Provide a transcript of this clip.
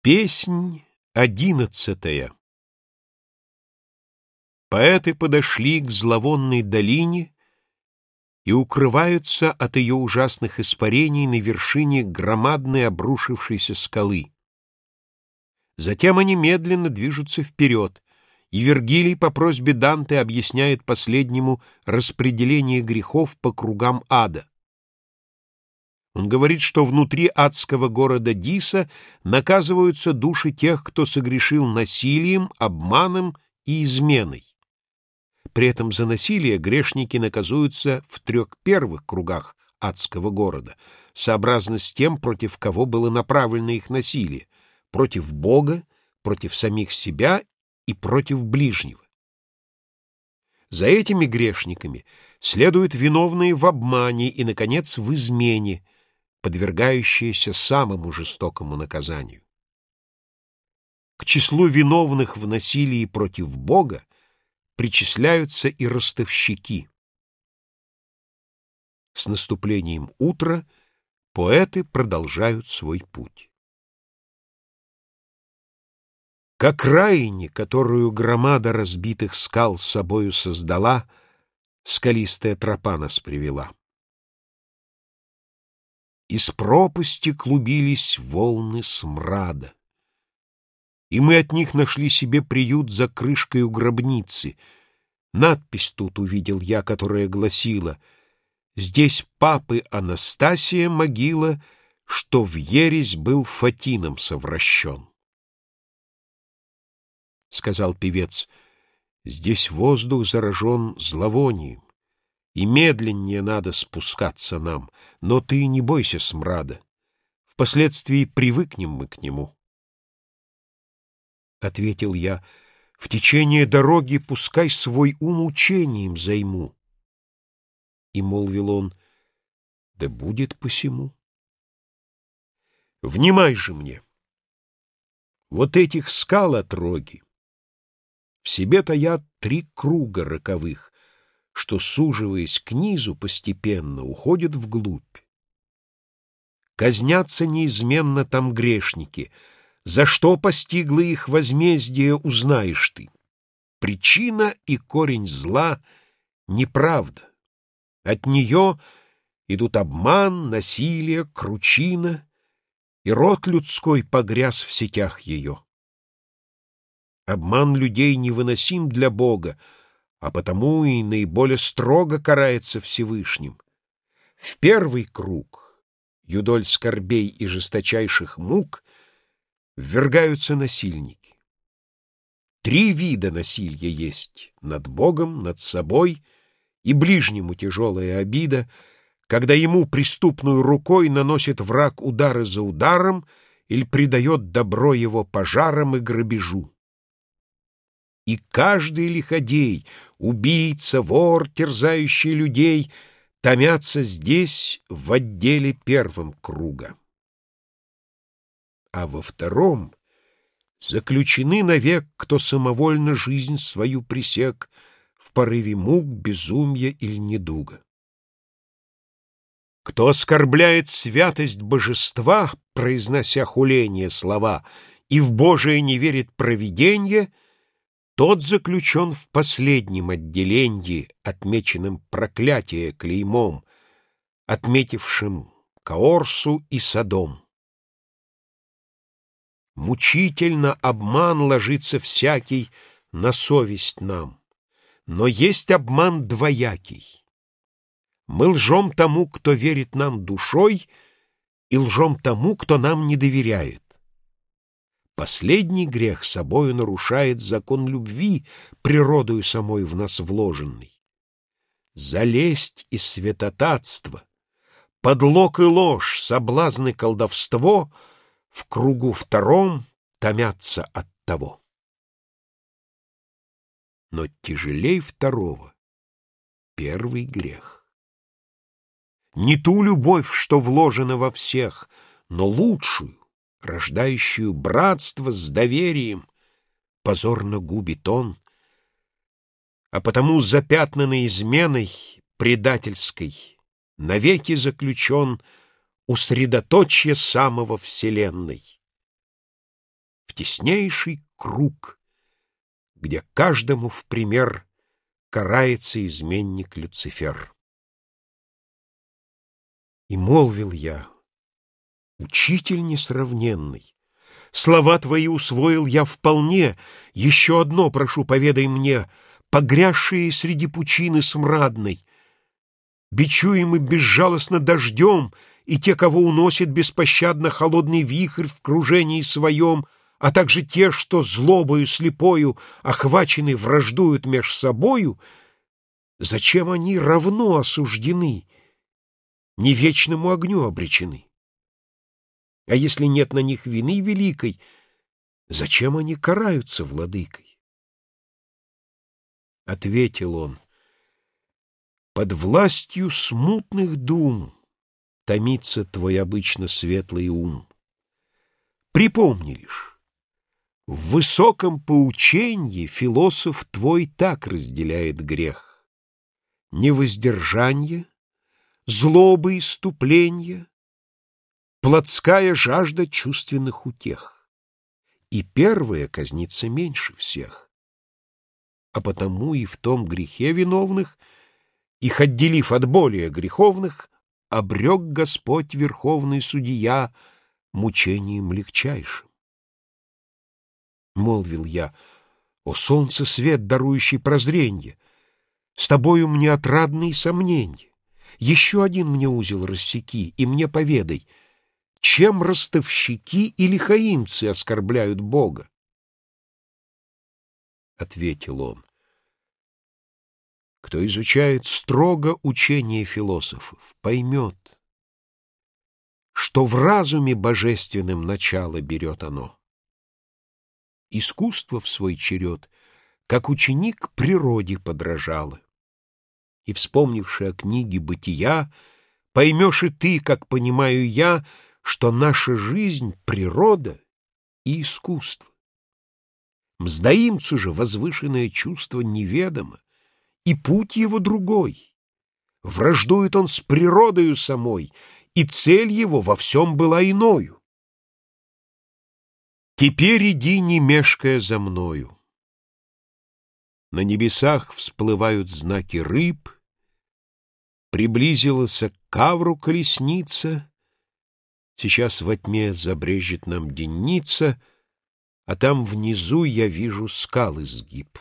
Песнь одиннадцатая Поэты подошли к зловонной долине и укрываются от ее ужасных испарений на вершине громадной обрушившейся скалы. Затем они медленно движутся вперед, и Вергилий по просьбе Данте объясняет последнему распределение грехов по кругам ада. Он говорит, что внутри адского города Диса наказываются души тех, кто согрешил насилием, обманом и изменой. При этом за насилие грешники наказуются в трех первых кругах адского города, сообразно с тем, против кого было направлено их насилие, против Бога, против самих себя и против ближнего. За этими грешниками следуют виновные в обмане и, наконец, в измене – подвергающиеся самому жестокому наказанию. К числу виновных в насилии против Бога причисляются и ростовщики. С наступлением утра поэты продолжают свой путь. Как раине, которую громада разбитых скал собою создала, скалистая тропа нас привела. Из пропасти клубились волны смрада. И мы от них нашли себе приют за крышкой у гробницы. Надпись тут увидел я, которая гласила «Здесь папы Анастасия могила, что в ересь был Фатином совращен». Сказал певец, «Здесь воздух заражен зловонием и медленнее надо спускаться нам, но ты не бойся смрада. Впоследствии привыкнем мы к нему. Ответил я, в течение дороги пускай свой ум учением займу. И молвил он, да будет посему. Внимай же мне. Вот этих скал отроги в себе таят три круга роковых, что, суживаясь к низу постепенно, уходит вглубь. Казнятся неизменно там грешники. За что постигло их возмездие, узнаешь ты. Причина и корень зла — неправда. От нее идут обман, насилие, кручина, и род людской погряз в сетях ее. Обман людей невыносим для Бога, а потому и наиболее строго карается Всевышним. В первый круг, юдоль скорбей и жесточайших мук, ввергаются насильники. Три вида насилия есть — над Богом, над собой и ближнему тяжелая обида, когда ему преступную рукой наносит враг удары за ударом или придает добро его пожарам и грабежу. И каждый лиходей, убийца, вор, терзающий людей, томятся здесь в отделе первом круга. А во втором заключены навек, кто самовольно жизнь свою присек в порыве мук, безумия или недуга. Кто оскорбляет святость божества, произнося хуление слова, и в Божие не верит провиденье — тот заключен в последнем отделении, отмеченном проклятие клеймом, отметившим Каорсу и Содом. Мучительно обман ложится всякий на совесть нам, но есть обман двоякий. Мы лжем тому, кто верит нам душой, и лжем тому, кто нам не доверяет. Последний грех собою нарушает закон любви, природою самой в нас вложенный. Залезть и святотатство, подлог и ложь, соблазны колдовство в кругу втором томятся от того. Но тяжелей второго первый грех. Не ту любовь, что вложена во всех, но лучшую, рождающую братство с доверием, позорно губит он, а потому запятнанный изменой предательской навеки заключен у самого Вселенной. теснейший круг, где каждому в пример карается изменник Люцифер. И молвил я, учитель несравненный, слова твои усвоил я вполне, еще одно прошу, поведай мне, погрязшие среди пучины смрадной, бичуемы безжалостно дождем, и те, кого уносит беспощадно холодный вихрь в кружении своем, а также те, что злобою слепою охвачены враждуют меж собою, зачем они равно осуждены, не вечному огню обречены? А если нет на них вины великой, зачем они караются владыкой? Ответил он, под властью смутных дум томится твой обычно светлый ум. Припомни лишь, в высоком поучении философ твой так разделяет грех. Невоздержание, злобы иступления, плотская жажда чувственных утех. И первое казнится меньше всех. А потому и в том грехе виновных, их отделив от более греховных, обрек Господь Верховный Судья мучением легчайшим. Молвил я, о солнце свет, дарующий прозренье, с тобою мне отрадные сомнения. Еще один мне узел рассеки, и мне поведай, чем ростовщики или хаимцы оскорбляют Бога? Ответил он, кто изучает строго учение философов, поймет, что в разуме божественном начало берет оно. Искусство в свой черед, как ученик природе подражало. И, вспомнивши о книге «Бытия», поймешь и ты, как понимаю я, что наша жизнь — природа и искусство. Мздоимцу же возвышенное чувство неведомо, и путь его другой. Враждует он с природою самой, и цель его во всем была иною. Теперь иди, не мешкая за мною. На небесах всплывают знаки рыб, Приблизилась к кавру колесница, Сейчас во тьме забрежет нам денница, А там внизу я вижу скалы сгиб.